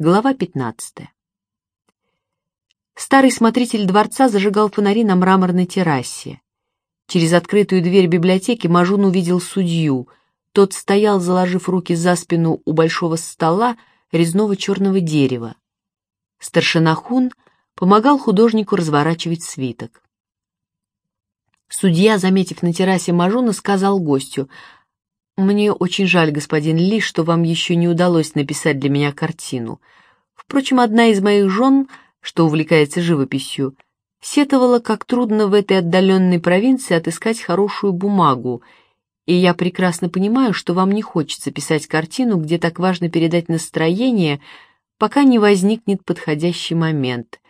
Глава 15. Старый смотритель дворца зажигал фонари на мраморной террасе. Через открытую дверь библиотеки Мажун увидел судью. Тот стоял, заложив руки за спину у большого стола резного черного дерева. Старшина Хун помогал художнику разворачивать свиток. Судья, заметив на террасе Мажуна, сказал гостю, «Мне очень жаль, господин Ли, что вам еще не удалось написать для меня картину. Впрочем, одна из моих жен, что увлекается живописью, сетовала, как трудно в этой отдаленной провинции отыскать хорошую бумагу, и я прекрасно понимаю, что вам не хочется писать картину, где так важно передать настроение, пока не возникнет подходящий момент.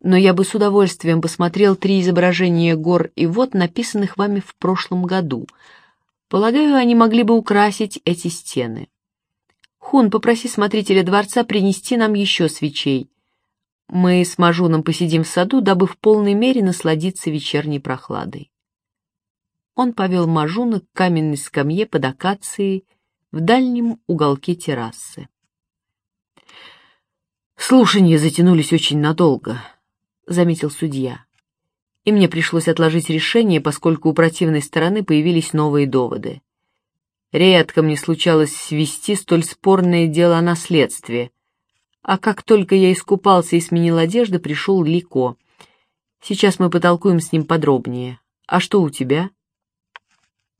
Но я бы с удовольствием посмотрел три изображения гор и вод, написанных вами в прошлом году — Полагаю, они могли бы украсить эти стены. Хун, попроси смотрителя дворца принести нам еще свечей. Мы с Мажуном посидим в саду, дабы в полной мере насладиться вечерней прохладой. Он повел Мажуна к каменной скамье под акацией в дальнем уголке террасы. «Слушания затянулись очень надолго», — заметил судья и мне пришлось отложить решение, поскольку у противной стороны появились новые доводы. Редко мне случалось вести столь спорное дело о наследстве. А как только я искупался и сменил одежду, пришел Лико. Сейчас мы потолкуем с ним подробнее. А что у тебя?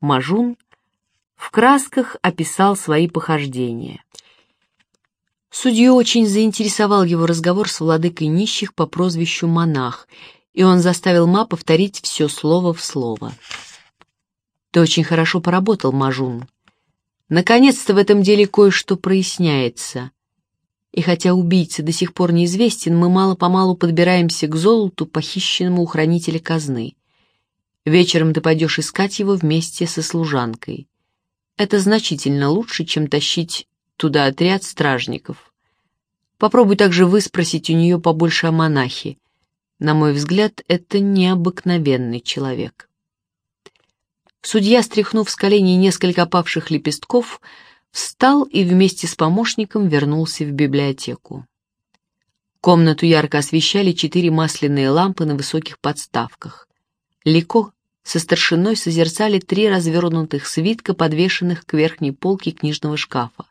Мажун в красках описал свои похождения. Судью очень заинтересовал его разговор с владыкой нищих по прозвищу Монах, и он заставил Ма повторить все слово в слово. «Ты очень хорошо поработал, Мажун. Наконец-то в этом деле кое-что проясняется. И хотя убийца до сих пор неизвестен, мы мало-помалу подбираемся к золоту, похищенному у хранителя казны. Вечером ты пойдешь искать его вместе со служанкой. Это значительно лучше, чем тащить туда отряд стражников. Попробуй также выспросить у нее побольше о монахе. На мой взгляд, это необыкновенный человек. Судья, стряхнув с коленей несколько опавших лепестков, встал и вместе с помощником вернулся в библиотеку. Комнату ярко освещали четыре масляные лампы на высоких подставках. Лико со старшиной созерцали три развернутых свитка, подвешенных к верхней полке книжного шкафа.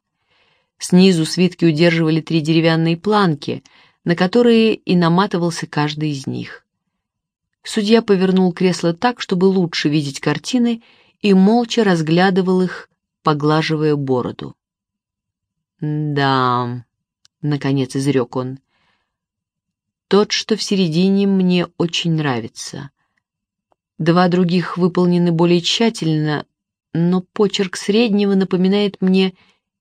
Снизу свитки удерживали три деревянные планки — на которые и наматывался каждый из них. Судья повернул кресло так, чтобы лучше видеть картины, и молча разглядывал их, поглаживая бороду. «Да», — наконец изрек он, — «тот, что в середине, мне очень нравится. Два других выполнены более тщательно, но почерк среднего напоминает мне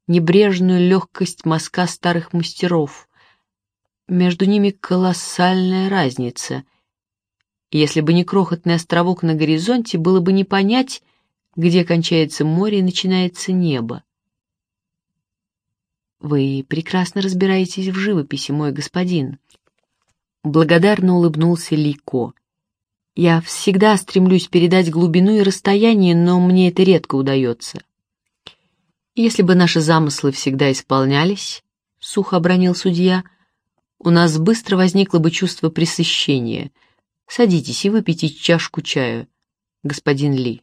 небрежную легкость мазка старых мастеров, между ними колоссальная разница. Если бы не крохотный островок на горизонте, было бы не понять, где кончается море и начинается небо. «Вы прекрасно разбираетесь в живописи, мой господин», — благодарно улыбнулся Лико. «Я всегда стремлюсь передать глубину и расстояние, но мне это редко удается». «Если бы наши замыслы всегда исполнялись», — сухо обронил судья, у нас быстро возникло бы чувство пресыщения. Садитесь и выпейте чашку чаю, господин Ли.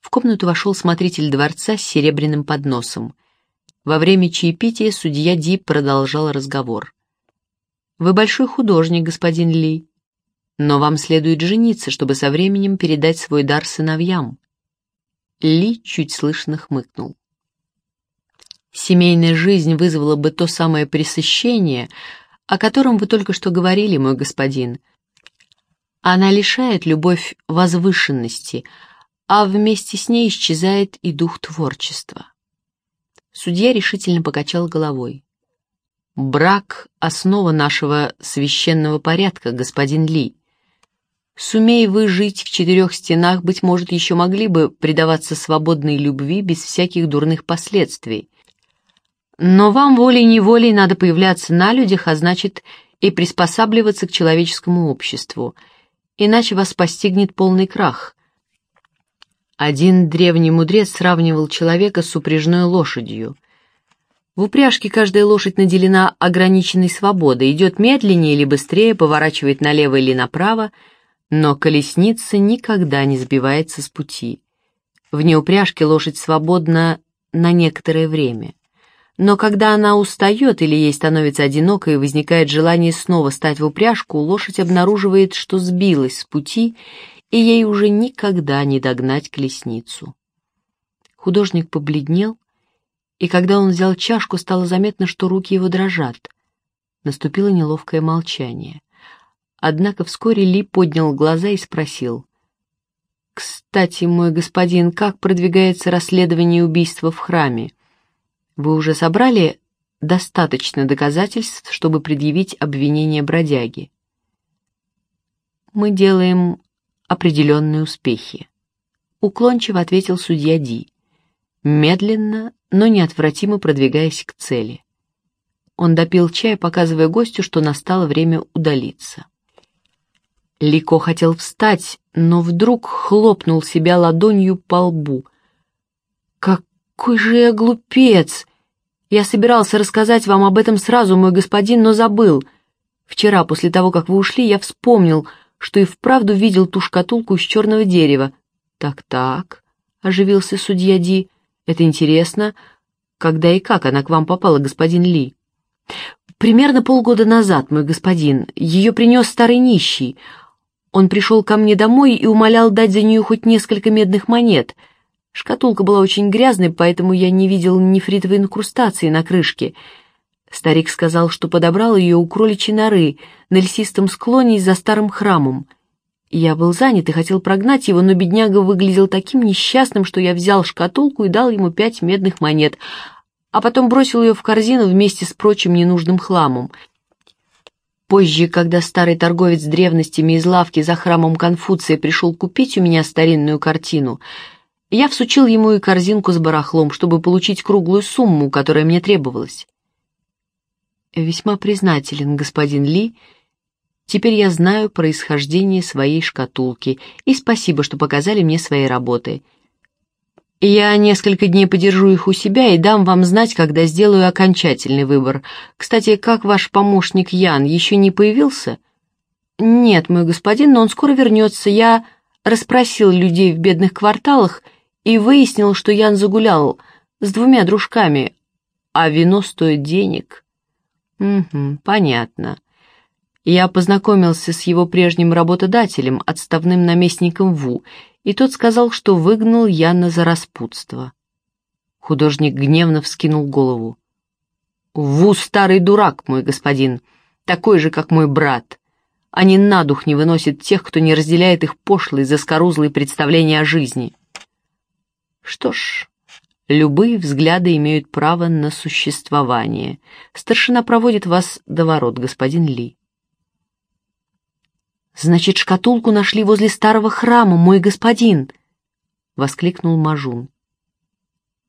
В комнату вошел смотритель дворца с серебряным подносом. Во время чаепития судья Ди продолжал разговор. «Вы большой художник, господин Ли, но вам следует жениться, чтобы со временем передать свой дар сыновьям». Ли чуть слышно хмыкнул. Семейная жизнь вызвала бы то самое пресыщение, о котором вы только что говорили, мой господин. Она лишает любовь возвышенности, а вместе с ней исчезает и дух творчества. Судья решительно покачал головой. «Брак — основа нашего священного порядка, господин Ли. Сумей вы жить в четырех стенах, быть может, еще могли бы предаваться свободной любви без всяких дурных последствий. Но вам волей-неволей надо появляться на людях, а значит и приспосабливаться к человеческому обществу, иначе вас постигнет полный крах. Один древний мудрец сравнивал человека с упряжной лошадью. В упряжке каждая лошадь наделена ограниченной свободой, идет медленнее или быстрее, поворачивает налево или направо, но колесница никогда не сбивается с пути. Вне упряжки лошадь свободна на некоторое время. Но когда она устает или ей становится одиноко и возникает желание снова стать в упряжку, лошадь обнаруживает, что сбилась с пути, и ей уже никогда не догнать колесницу. Художник побледнел, и когда он взял чашку, стало заметно, что руки его дрожат. Наступило неловкое молчание. Однако вскоре Ли поднял глаза и спросил. «Кстати, мой господин, как продвигается расследование убийства в храме? Вы уже собрали достаточно доказательств, чтобы предъявить обвинение бродяги?» «Мы делаем определенные успехи», — уклончиво ответил судья Ди медленно, но неотвратимо продвигаясь к цели. Он допил чай, показывая гостю, что настало время удалиться. Лико хотел встать, но вдруг хлопнул себя ладонью по лбу. «Какой же я глупец! Я собирался рассказать вам об этом сразу, мой господин, но забыл. Вчера, после того, как вы ушли, я вспомнил, что и вправду видел ту шкатулку из черного дерева. Так-так», — оживился судья Ди, — это интересно. Когда и как она к вам попала, господин Ли? Примерно полгода назад, мой господин. Ее принес старый нищий. Он пришел ко мне домой и умолял дать за нее хоть несколько медных монет. Шкатулка была очень грязной, поэтому я не видел нефритовой инкрустации на крышке. Старик сказал, что подобрал ее у кроличьей норы на лесистом склоне за старым храмом. Я был занят и хотел прогнать его, но бедняга выглядел таким несчастным, что я взял шкатулку и дал ему пять медных монет, а потом бросил ее в корзину вместе с прочим ненужным хламом. Позже, когда старый торговец древностями из лавки за храмом Конфуция пришел купить у меня старинную картину, я всучил ему и корзинку с барахлом, чтобы получить круглую сумму, которая мне требовалась. Весьма признателен господин Ли, — Теперь я знаю происхождение своей шкатулки, и спасибо, что показали мне свои работы. Я несколько дней подержу их у себя и дам вам знать, когда сделаю окончательный выбор. Кстати, как ваш помощник Ян еще не появился? Нет, мой господин, но он скоро вернется. Я расспросил людей в бедных кварталах и выяснил, что Ян загулял с двумя дружками, а вино стоит денег. Угу, понятно. Я познакомился с его прежним работодателем, отставным наместником Ву, и тот сказал, что выгнал Яна за распутство. Художник гневно вскинул голову. «Ву старый дурак, мой господин, такой же, как мой брат. Они на дух не выносят тех, кто не разделяет их пошлые, заскорузлые представления о жизни». Что ж, любые взгляды имеют право на существование. Старшина проводит вас до ворот, господин Ли. «Значит, шкатулку нашли возле старого храма, мой господин!» — воскликнул Мажун.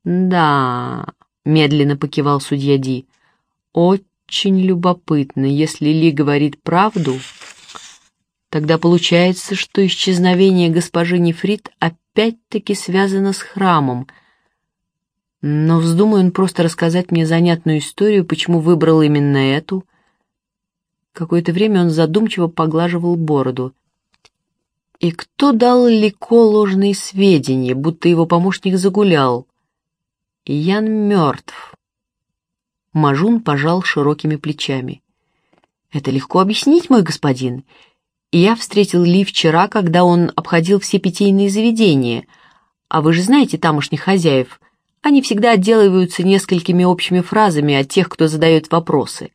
«Да», — медленно покивал судья Ди, — «очень любопытно. Если Ли говорит правду, тогда получается, что исчезновение госпожи Нефрит опять-таки связано с храмом. Но вздумай он просто рассказать мне занятную историю, почему выбрал именно эту, Какое-то время он задумчиво поглаживал бороду. И кто дал Лико ложные сведения, будто его помощник загулял? Ян мертв. Мажун пожал широкими плечами. «Это легко объяснить, мой господин. Я встретил Ли вчера, когда он обходил все питейные заведения. А вы же знаете тамошних хозяев. Они всегда отделываются несколькими общими фразами от тех, кто задает вопросы.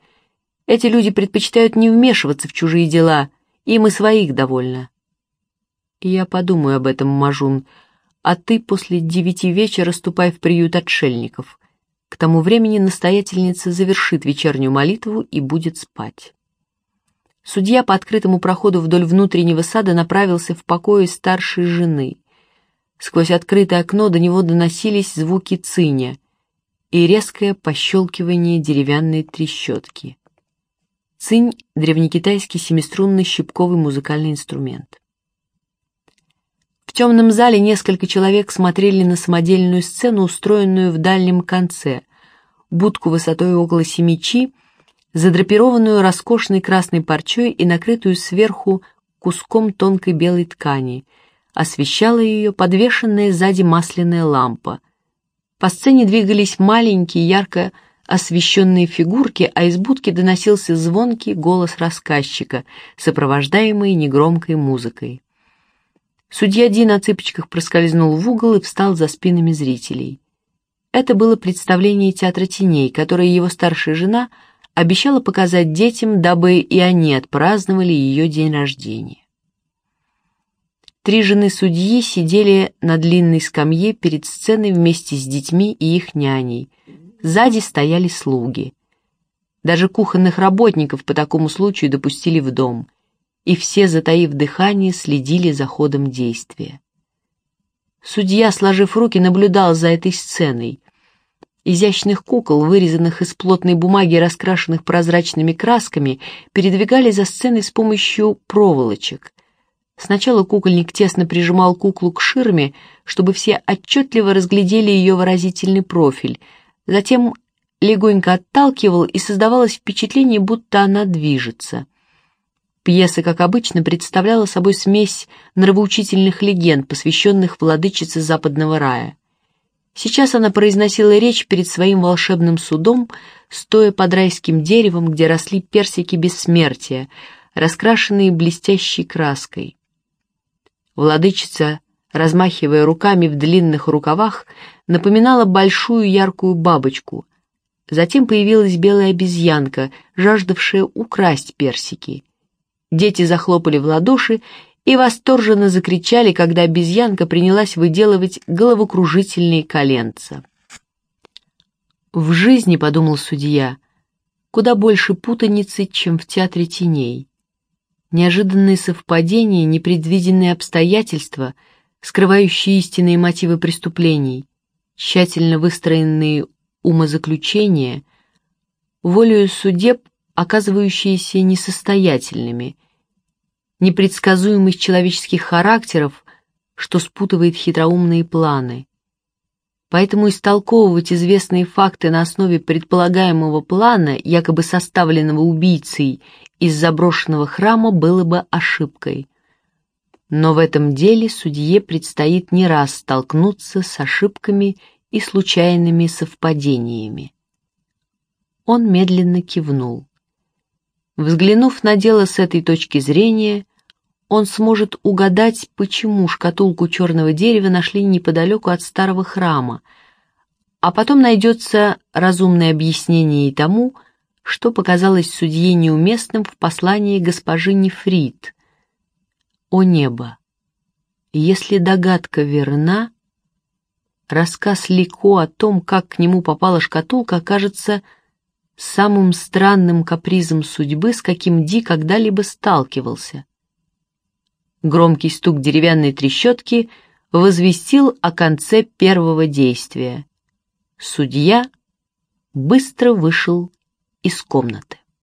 Эти люди предпочитают не вмешиваться в чужие дела, им и своих довольно. Я подумаю об этом, Мажун, а ты после девяти вечера ступай в приют отшельников. К тому времени настоятельница завершит вечернюю молитву и будет спать. Судья по открытому проходу вдоль внутреннего сада направился в покое старшей жены. Сквозь открытое окно до него доносились звуки циня и резкое пощелкивание деревянной трещотки. Цинь — древнекитайский семиструнный щипковый музыкальный инструмент. В темном зале несколько человек смотрели на самодельную сцену, устроенную в дальнем конце. будку высотой около семи чи, задрапированную роскошной красной парчой и накрытую сверху куском тонкой белой ткани. Освещала ее подвешенная сзади масляная лампа. По сцене двигались маленькие, ярко освещенные фигурки, а из будки доносился звонкий голос рассказчика, сопровождаемый негромкой музыкой. Судья Ди на цыпочках проскользнул в угол и встал за спинами зрителей. Это было представление театра теней, которое его старшая жена обещала показать детям, дабы и они отпраздновали ее день рождения. Три жены судьи сидели на длинной скамье перед сценой вместе с детьми и их няней. Сзади стояли слуги. Даже кухонных работников по такому случаю допустили в дом и все, затаив дыхание, следили за ходом действия. Судья, сложив руки, наблюдал за этой сценой. Изящных кукол, вырезанных из плотной бумаги и раскрашенных прозрачными красками, передвигали за сценой с помощью проволочек. Сначала кукольник тесно прижимал куклу к ширме, чтобы все отчетливо разглядели ее выразительный профиль, затем легонько отталкивал, и создавалось впечатление, будто она движется — Пьеса, как обычно, представляла собой смесь нравоучительных легенд, посвященных владычице западного рая. Сейчас она произносила речь перед своим волшебным судом, стоя под райским деревом, где росли персики бессмертия, раскрашенные блестящей краской. Владычица, размахивая руками в длинных рукавах, напоминала большую яркую бабочку. Затем появилась белая обезьянка, жаждавшая украсть персики — Дети захлопали в ладоши и восторженно закричали, когда обезьянка принялась выделывать головокружительные коленца. «В жизни, — подумал судья, — куда больше путаницы, чем в театре теней. Неожиданные совпадения, непредвиденные обстоятельства, скрывающие истинные мотивы преступлений, тщательно выстроенные умозаключения, волею судеб оказывающиеся несостоятельными, непредсказуемость человеческих характеров, что спутывает хитроумные планы. Поэтому истолковывать известные факты на основе предполагаемого плана, якобы составленного убийцей из заброшенного храма, было бы ошибкой. Но в этом деле судье предстоит не раз столкнуться с ошибками и случайными совпадениями. Он медленно кивнул. Взглянув на дело с этой точки зрения, он сможет угадать, почему шкатулку черного дерева нашли неподалеку от старого храма, а потом найдется разумное объяснение и тому, что показалось судье неуместным в послании госпожи Нефрит. «О небо! Если догадка верна, рассказ Лико о том, как к нему попала шкатулка, окажется самым странным капризом судьбы, с каким Ди когда-либо сталкивался. Громкий стук деревянной трещотки возвестил о конце первого действия. Судья быстро вышел из комнаты.